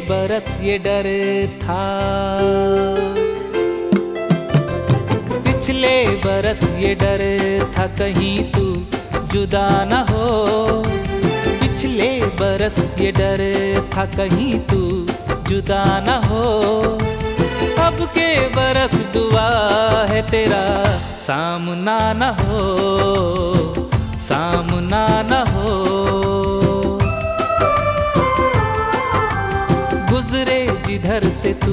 बरस ये डर था। पिछले बरस ये डर था कहीं तू जुदा न हो। पिछले बरस ये डर था कहीं तू जुदा न हो। अब के बरस दुआ है तेरा, सामना न हो, सामना न हो गुजरे जिधर से तू।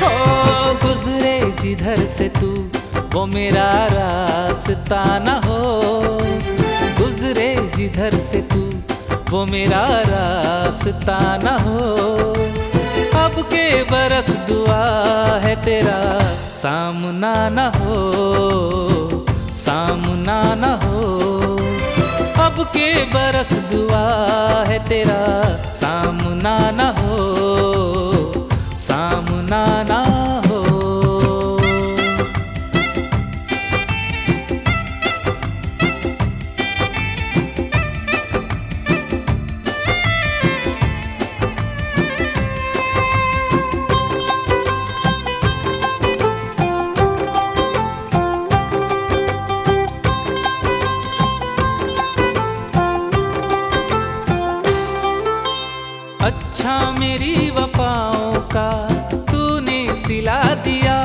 हो गुजरे जिधर से तू, वो मेरा रास्ता न हो। गुजरे जिधर से तू, वो मेरा रास्ता न हो। अब के बरस दुआ है तेरा, सामना न हो, सामना न हो। के बरस दुआ है तेरा। सामना न वफाओं का तूने सिला दिया।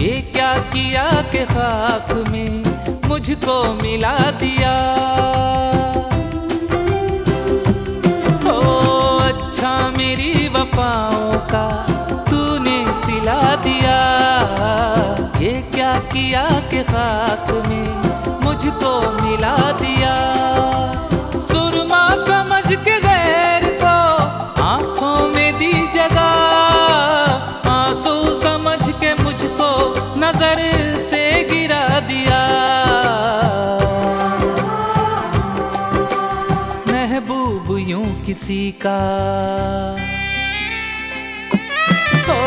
ये क्या किया के खाक में मुझको मिला दिया? ओ अच्छा मेरी वफाओं का तूने सिला दिया। ये क्या किया के खाक में मुझको मिला दिया? सुरमा समझ के के मुझको नज़र से गिरा दिया। महबूब यूँ किसी का। ओ,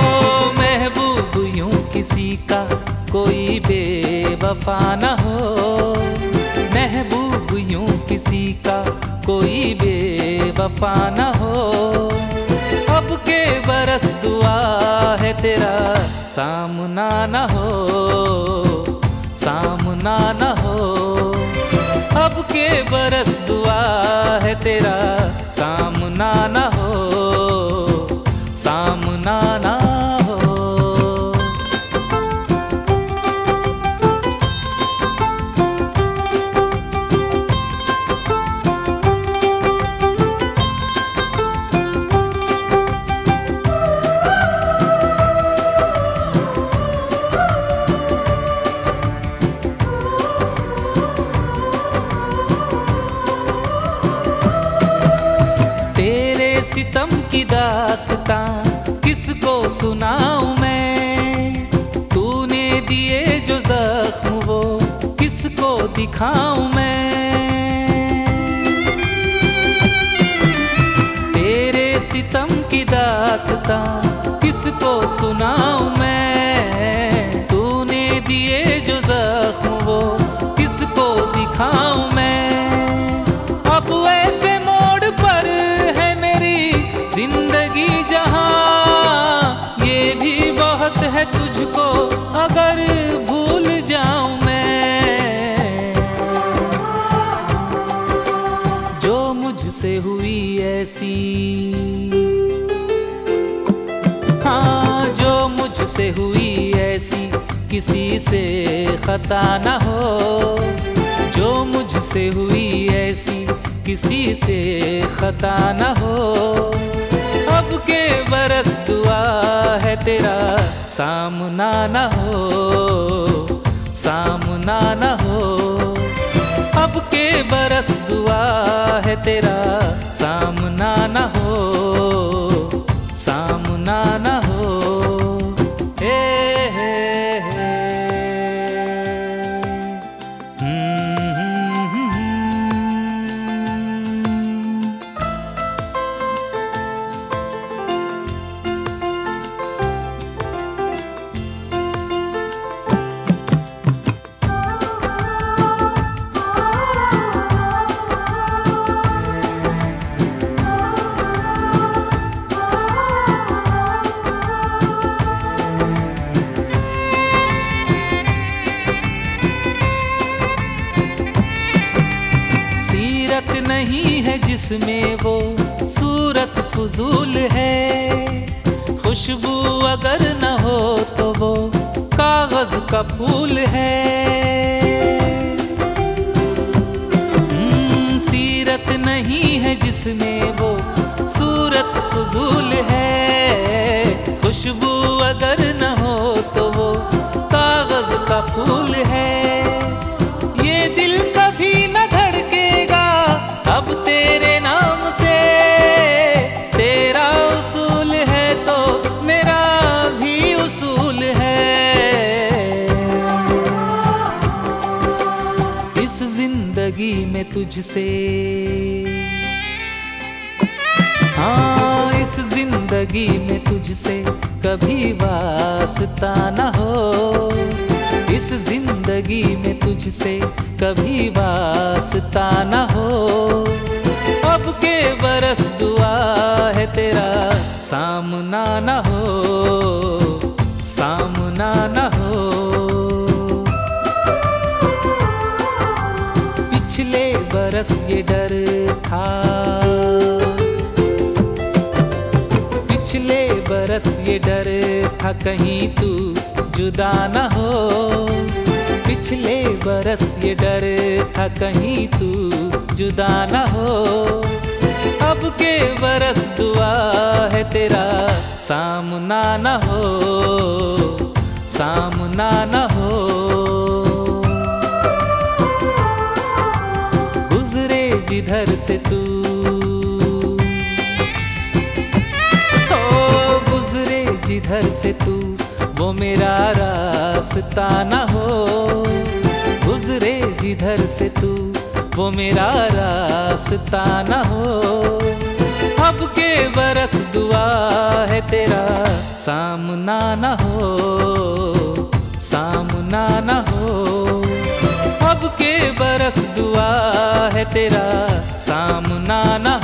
महबूब यूँ किसी का कोई बेवफा न हो। महबूब यूँ किसी का कोई बेवफा न हो। अब के बरस दुआ है तेरा। सामना न हो, सामना न हो। अब के बरस दुआ है तेरा। की दास्तां। हाँ जो मुझसे हुई ऐसी किसी से खता न हो, जो मुझसे हुई ऐसी किसी से खता न हो। अब के बरस दुआ है तेरा, सामना न हो। बरस दुआ है तेरा सामना ना हो सामना न जिसमें वो सूरत फजूल है। खुशबू अगर न हो तो वो कागज़ का फूल है। हम्म, सीरत नहीं है जिसमें वो सूरत फजूल है। इस ज़िंदगी में तुझसे। हाँ इस ज़िंदगी में तुझसे कभी वास्ता न हो। इस ज़िंदगी में तुझसे कभी वास्ता न हो। अब के बरस दुआ है तेरा सामना न हो। कहीं तू जुदा न हो। पिछले बरस ये डर था कहीं तू जुदा न हो। अब के बरस दुआ है तेरा, सामना न हो, सामना न हो। जिधर से तू, वो मेरा रास्ता न हो। गुजरे जिधर से तू, वो मेरा रास्ता न हो। अब के बरस दुआ है तेरा, सामना न हो, सामना न हो। अब के बरस दुआ है तेरा, सामना न